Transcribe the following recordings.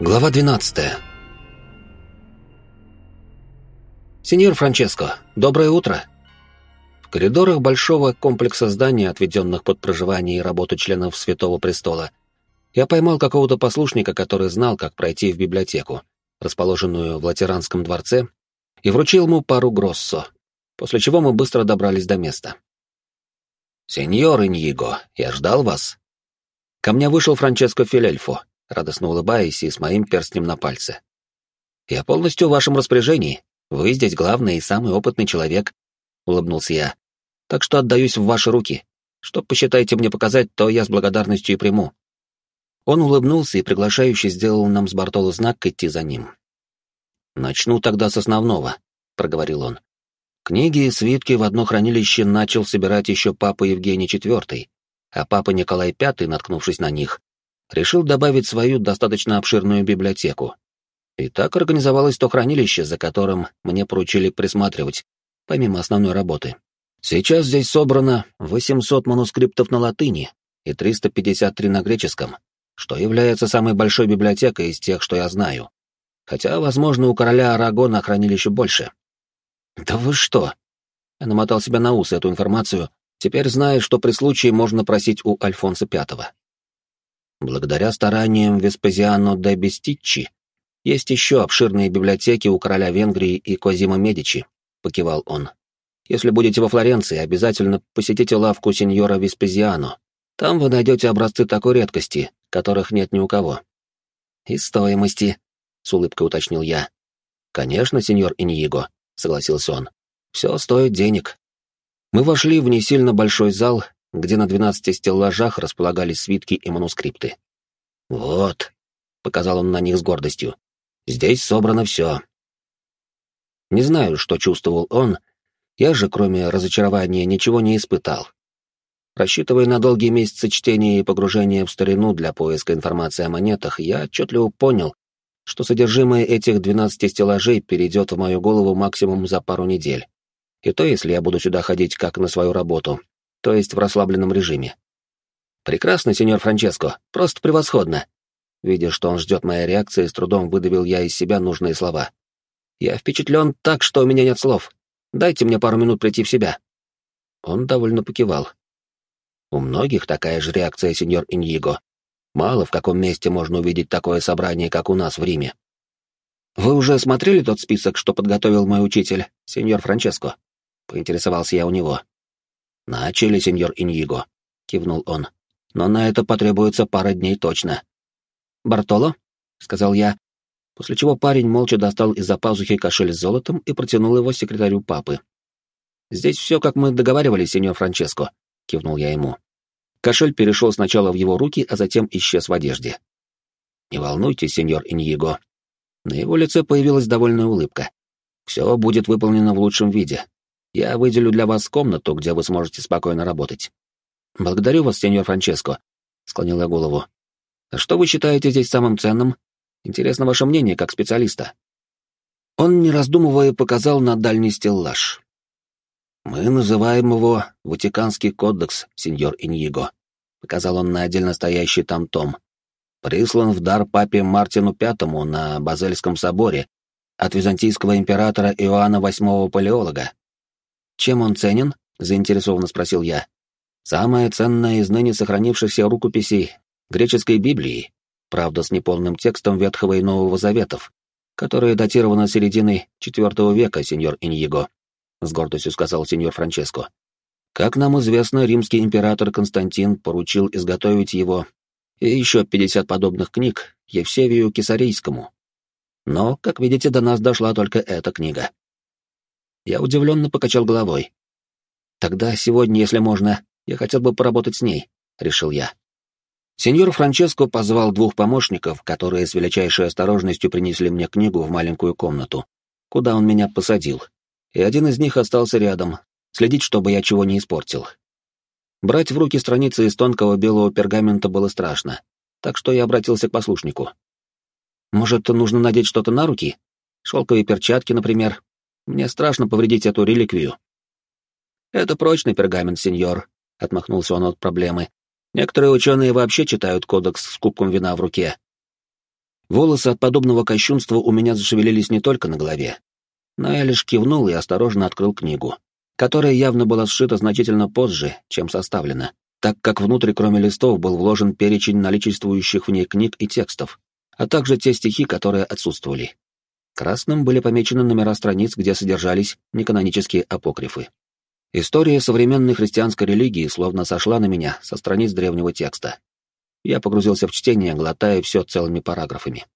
Глава 12 «Сеньор Франческо, доброе утро!» В коридорах большого комплекса зданий, отведенных под проживание и работу членов Святого Престола, я поймал какого-то послушника, который знал, как пройти в библиотеку, расположенную в Латеранском дворце, и вручил ему пару гроссо, после чего мы быстро добрались до места. «Сеньор Иньего, я ждал вас!» Ко мне вышел Франческо Филельфо, радостно улыбаясь и с моим перстнем на пальце. «Я полностью в вашем распоряжении. Вы здесь главный и самый опытный человек», — улыбнулся я. «Так что отдаюсь в ваши руки. Что посчитаете мне показать, то я с благодарностью и приму». Он улыбнулся и приглашающе сделал нам с Бартоло знак идти за ним. «Начну тогда с основного», — проговорил он. Книги и свитки в одно хранилище начал собирать еще папа Евгений IV, а папа Николай V, наткнувшись на них, решил добавить свою достаточно обширную библиотеку. И так организовалось то хранилище, за которым мне поручили присматривать, помимо основной работы. Сейчас здесь собрано 800 манускриптов на латыни и 353 на греческом, что является самой большой библиотекой из тех, что я знаю. Хотя, возможно, у короля Арагона хранилище больше. «Да вы что?» Я намотал себя на ус эту информацию, теперь зная, что при случае можно просить у Альфонса Пятого. Благодаря стараниям Веспазиано де Бестиччи есть еще обширные библиотеки у короля Венгрии и Козима Медичи, покивал он. Если будете во Флоренции, обязательно посетите лавку сеньора Веспазиано. Там вы найдете образцы такой редкости, которых нет ни у кого. И стоимости, с улыбкой уточнил я. Конечно, сеньор Иньего, согласился он. Все стоит денег. Мы вошли в не сильно большой зал, где на двенадцати стеллажах располагались свитки и манускрипты. «Вот», — показал он на них с гордостью, — «здесь собрано все». Не знаю, что чувствовал он, я же, кроме разочарования, ничего не испытал. Рассчитывая на долгие месяцы чтения и погружения в старину для поиска информации о монетах, я отчетливо понял, что содержимое этих двенадцати стеллажей перейдет в мою голову максимум за пару недель. И то, если я буду сюда ходить как на свою работу, то есть в расслабленном режиме. «Прекрасно, сеньор Франческо, просто превосходно!» Видя, что он ждет моей реакции, с трудом выдавил я из себя нужные слова. «Я впечатлен так, что у меня нет слов. Дайте мне пару минут прийти в себя». Он довольно покивал. У многих такая же реакция, сеньор Иньего. Мало в каком месте можно увидеть такое собрание, как у нас в Риме. «Вы уже смотрели тот список, что подготовил мой учитель, сеньор Франческо?» — поинтересовался я у него. «Начали, сеньор Иньего», — кивнул он. «Но на это потребуется пара дней точно». «Бартоло?» — сказал я, после чего парень молча достал из-за пазухи кошель с золотом и протянул его секретарю папы. «Здесь все, как мы договаривались, сеньор Франческо», — кивнул я ему. Кошель перешел сначала в его руки, а затем исчез в одежде. «Не волнуйтесь, сеньор Иньего». На его лице появилась довольная улыбка. «Все будет выполнено в лучшем виде. Я выделю для вас комнату, где вы сможете спокойно работать. Благодарю вас, сеньор Франческо, склонил я голову. А что вы считаете здесь самым ценным? Интересно ваше мнение как специалиста. Он, не раздумывая, показал на дальний стеллаж. Мы называем его Ватиканский кодекс, сеньор Иньего, показал он на отдельно стоящий там том. Прислан в дар папе Мартину Пятому на Базельском соборе от византийского императора Иоанна VIII Палеолога. «Чем он ценен?» — заинтересованно спросил я. «Самая ценная из ныне сохранившихся рукописей греческой Библии, правда, с неполным текстом Ветхого и Нового Заветов, которая датирована серединой IV века, сеньор Иньего», — с гордостью сказал сеньор Франческо. «Как нам известно, римский император Константин поручил изготовить его и еще 50 подобных книг Евсевию Кесарийскому. Но, как видите, до нас дошла только эта книга. Я удивленно покачал головой. «Тогда сегодня, если можно, я хотел бы поработать с ней», — решил я. Сеньор Франческо позвал двух помощников, которые с величайшей осторожностью принесли мне книгу в маленькую комнату, куда он меня посадил, и один из них остался рядом, следить, чтобы я чего не испортил. Брать в руки страницы из тонкого белого пергамента было страшно, так что я обратился к послушнику. «Может, нужно надеть что-то на руки? Шелковые перчатки, например, мне страшно повредить эту реликвию. Это прочный пергамент, сеньор, отмахнулся он от проблемы. Некоторые ученые вообще читают кодекс с кубком вина в руке. Волосы от подобного кощунства у меня зашевелились не только на голове, но я лишь кивнул и осторожно открыл книгу, которая явно была сшита значительно позже, чем составлена, так как внутрь, кроме листов, был вложен перечень наличествующих в ней книг и текстов, а также те стихи, которые отсутствовали. Красным были помечены номера страниц, где содержались неканонические апокрифы. История современной христианской религии словно сошла на меня со страниц древнего текста. Я погрузился в чтение, глотая все целыми параграфами.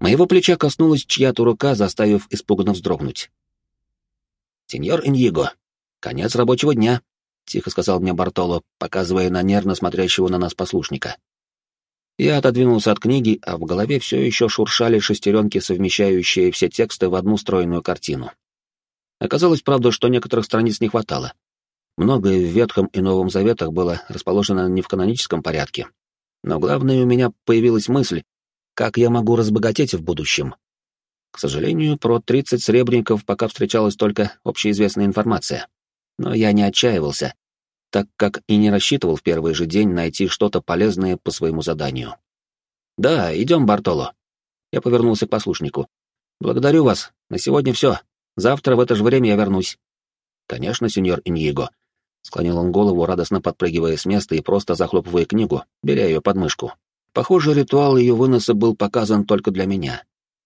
Моего плеча коснулась чья-то рука, заставив испуганно вздрогнуть. «Сеньор Иньего, конец рабочего дня», — тихо сказал мне Бартоло, показывая на нервно смотрящего на нас послушника. Я отодвинулся от книги, а в голове все еще шуршали шестеренки, совмещающие все тексты в одну стройную картину. Оказалось, правда, что некоторых страниц не хватало. Многое в Ветхом и Новом Заветах было расположено не в каноническом порядке. Но главное, у меня появилась мысль, как я могу разбогатеть в будущем. К сожалению, про 30 сребреников пока встречалась только общеизвестная информация. Но я не отчаивался, так как и не рассчитывал в первый же день найти что-то полезное по своему заданию. «Да, идем, Бартоло». Я повернулся к послушнику. «Благодарю вас. На сегодня все. Завтра в это же время я вернусь». «Конечно, сеньор Иньего». Склонил он голову, радостно подпрыгивая с места и просто захлопывая книгу, беря ее под мышку. Похоже, ритуал ее выноса был показан только для меня.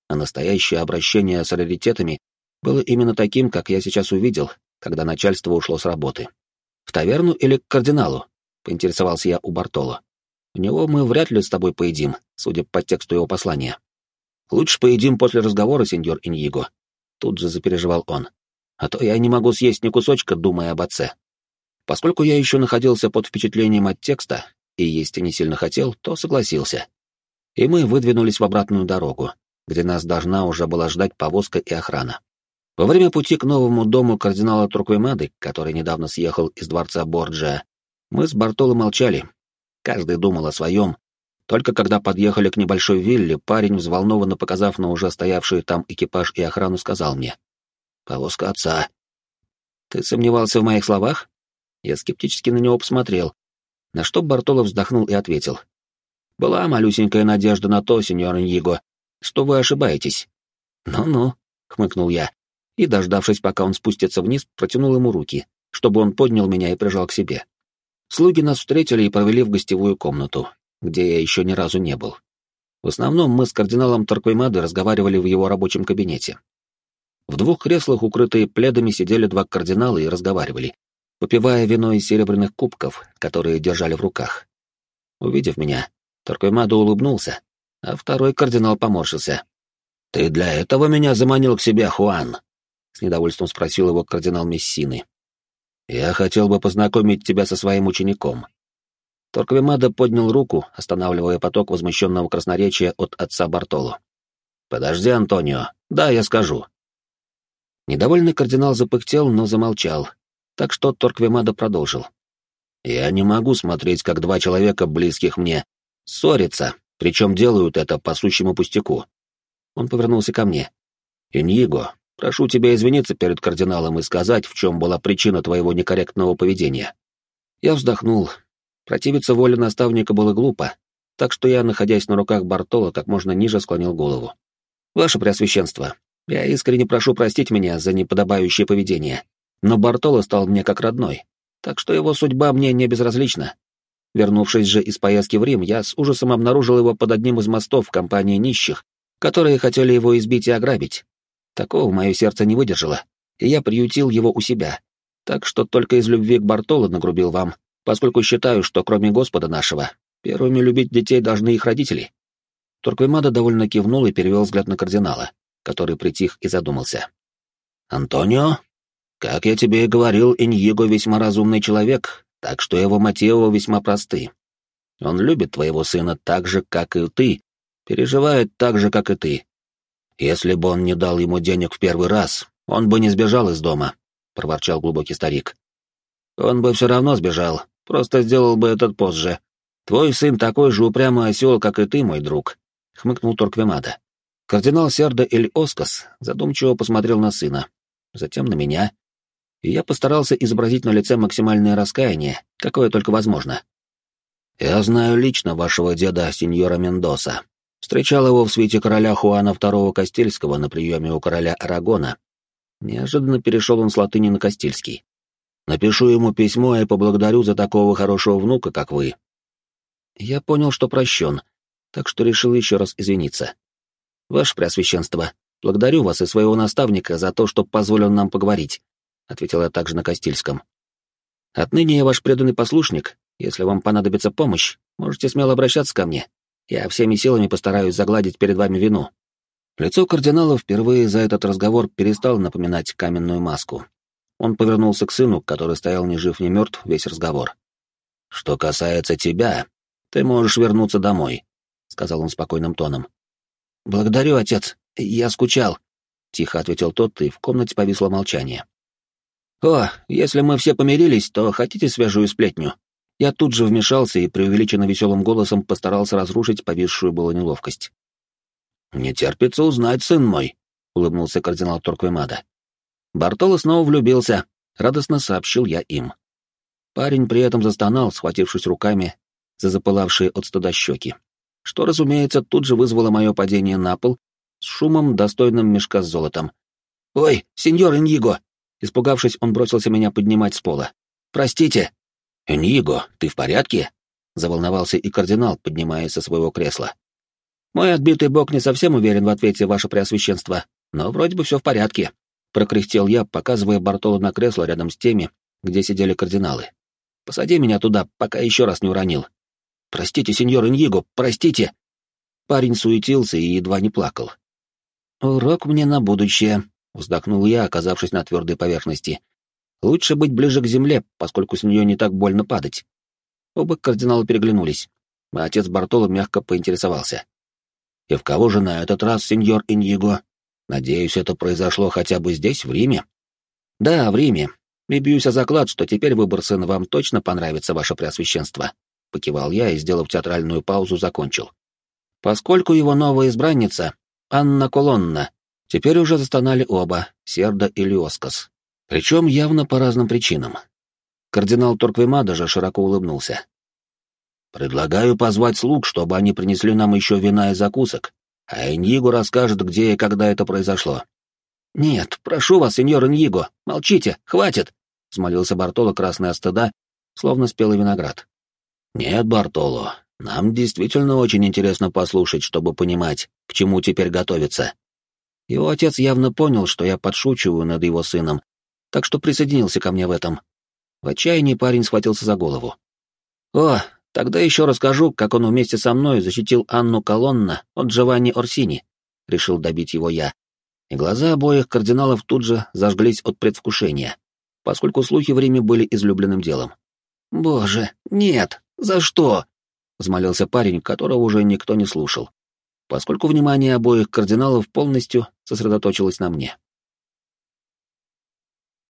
А настоящее обращение с раритетами было именно таким, как я сейчас увидел, когда начальство ушло с работы. «В таверну или к кардиналу?» — поинтересовался я у Бартоло. «У него мы вряд ли с тобой поедим, судя по тексту его послания». «Лучше поедим после разговора, сеньор Иньего», — тут же запереживал он. «А то я не могу съесть ни кусочка, думая об отце». Поскольку я еще находился под впечатлением от текста, и есть не сильно хотел, то согласился. И мы выдвинулись в обратную дорогу, где нас должна уже была ждать повозка и охрана. Во время пути к новому дому кардинала Турквемады, который недавно съехал из дворца Борджа, мы с Бартоло молчали. Каждый думал о своем. Только когда подъехали к небольшой вилле, парень, взволнованно показав на уже стоявший там экипаж и охрану, сказал мне. «Повозка отца». «Ты сомневался в моих словах?» Я скептически на него посмотрел, на что Бартоло вздохнул и ответил. «Была малюсенькая надежда на то, сеньор Ньего, что вы ошибаетесь». «Ну-ну», — хмыкнул я, и, дождавшись, пока он спустится вниз, протянул ему руки, чтобы он поднял меня и прижал к себе. Слуги нас встретили и провели в гостевую комнату, где я еще ни разу не был. В основном мы с кардиналом Тарквеймады разговаривали в его рабочем кабинете. В двух креслах, укрытые пледами, сидели два кардинала и разговаривали, попивая вино из серебряных кубков, которые держали в руках. Увидев меня, Тарквеймада улыбнулся, а второй кардинал поморщился. «Ты для этого меня заманил к себе, Хуан?» С недовольством спросил его кардинал Мессины. «Я хотел бы познакомить тебя со своим учеником». Торквемада поднял руку, останавливая поток возмущенного красноречия от отца Бартоло. «Подожди, Антонио. Да, я скажу». Недовольный кардинал запыхтел, но замолчал, так что Торквемада продолжил. «Я не могу смотреть, как два человека, близких мне, ссорятся, причем делают это по сущему пустяку». Он повернулся ко мне. «Иньего, Прошу тебя извиниться перед кардиналом и сказать, в чем была причина твоего некорректного поведения. Я вздохнул. Противиться воле наставника было глупо, так что я, находясь на руках Бартола, как можно ниже склонил голову. «Ваше Преосвященство, я искренне прошу простить меня за неподобающее поведение, но Бартоло стал мне как родной, так что его судьба мне не безразлична. Вернувшись же из поездки в Рим, я с ужасом обнаружил его под одним из мостов в компании нищих, которые хотели его избить и ограбить, Такого мое сердце не выдержало, и я приютил его у себя. Так что только из любви к Бартоло нагрубил вам, поскольку считаю, что кроме Господа нашего, первыми любить детей должны их родители. Турквемада довольно кивнул и перевел взгляд на кардинала, который притих и задумался. «Антонио, как я тебе и говорил, Иньего весьма разумный человек, так что его мотивы весьма просты. Он любит твоего сына так же, как и ты, переживает так же, как и ты, «Если бы он не дал ему денег в первый раз, он бы не сбежал из дома», — проворчал глубокий старик. «Он бы все равно сбежал, просто сделал бы этот позже. Твой сын такой же упрямый осел, как и ты, мой друг», — хмыкнул Торквемада. Кардинал Серда Эль Оскас задумчиво посмотрел на сына, затем на меня, и я постарался изобразить на лице максимальное раскаяние, какое только возможно. «Я знаю лично вашего деда, сеньора Мендоса. Встречал его в свете короля Хуана II Кастильского на приеме у короля Арагона. Неожиданно перешел он с латыни на Кастильский. Напишу ему письмо и поблагодарю за такого хорошего внука, как вы». Я понял, что прощен, так что решил еще раз извиниться. «Ваше Преосвященство, благодарю вас и своего наставника за то, что позволил нам поговорить», — ответил я также на Кастильском. «Отныне я ваш преданный послушник. Если вам понадобится помощь, можете смело обращаться ко мне. Я всеми силами постараюсь загладить перед вами вину». Лицо кардинала впервые за этот разговор перестало напоминать каменную маску. Он повернулся к сыну, который стоял ни жив, ни мертв весь разговор. «Что касается тебя, ты можешь вернуться домой», — сказал он спокойным тоном. «Благодарю, отец. Я скучал», — тихо ответил тот, и в комнате повисло молчание. «О, если мы все помирились, то хотите свежую сплетню?» Я тут же вмешался и преувеличенно веселым голосом постарался разрушить повисшую было неловкость. «Не терпится узнать, сын мой», — улыбнулся кардинал Торквемада. Бартоло снова влюбился, радостно сообщил я им. Парень при этом застонал, схватившись руками за запылавшие от стыда щеки что, разумеется, тут же вызвало мое падение на пол с шумом, достойным мешка с золотом. «Ой, сеньор Иньиго!» Испугавшись, он бросился меня поднимать с пола. «Простите!» «Иньиго, ты в порядке?» Заволновался и кардинал, поднимаясь со своего кресла. «Мой отбитый бог не совсем уверен в ответе, ваше преосвященство, но вроде бы все в порядке», — прокряхтел я, показывая Бартолу на кресло рядом с теми, где сидели кардиналы. «Посади меня туда, пока еще раз не уронил». «Простите, сеньор Иньего, простите!» Парень суетился и едва не плакал. «Урок мне на будущее», — вздохнул я, оказавшись на твердой поверхности. «Лучше быть ближе к земле, поскольку с нее не так больно падать». Оба кардинала переглянулись, а отец Бартоло мягко поинтересовался. «И в кого же на этот раз, сеньор Иньего? Надеюсь, это произошло хотя бы здесь, в Риме?» «Да, в Риме. И бьюсь о заклад, что теперь выбор сына вам точно понравится, ваше преосвященство», — покивал я и, сделав театральную паузу, закончил. Поскольку его новая избранница, Анна Колонна, теперь уже застонали оба, Серда и Лиоскас. Причем явно по разным причинам. Кардинал Торквема даже широко улыбнулся. «Предлагаю позвать слуг, чтобы они принесли нам еще вина и закусок, а Иньиго расскажет, где и когда это произошло». «Нет, прошу вас, сеньор Иньиго, молчите, хватит!» — смолился Бартоло красный от стыда, словно спелый виноград. «Нет, Бартоло, нам действительно очень интересно послушать, чтобы понимать, к чему теперь готовиться». Его отец явно понял, что я подшучиваю над его сыном, так что присоединился ко мне в этом. В отчаянии парень схватился за голову. «О, тогда еще расскажу, как он вместе со мной защитил Анну Колонна от Джованни Орсини», — решил добить его я. И глаза обоих кардиналов тут же зажглись от предвкушения, поскольку слухи в Риме были излюбленным делом. «Боже, нет!» «За что?» — взмолился парень, которого уже никто не слушал, поскольку внимание обоих кардиналов полностью сосредоточилось на мне.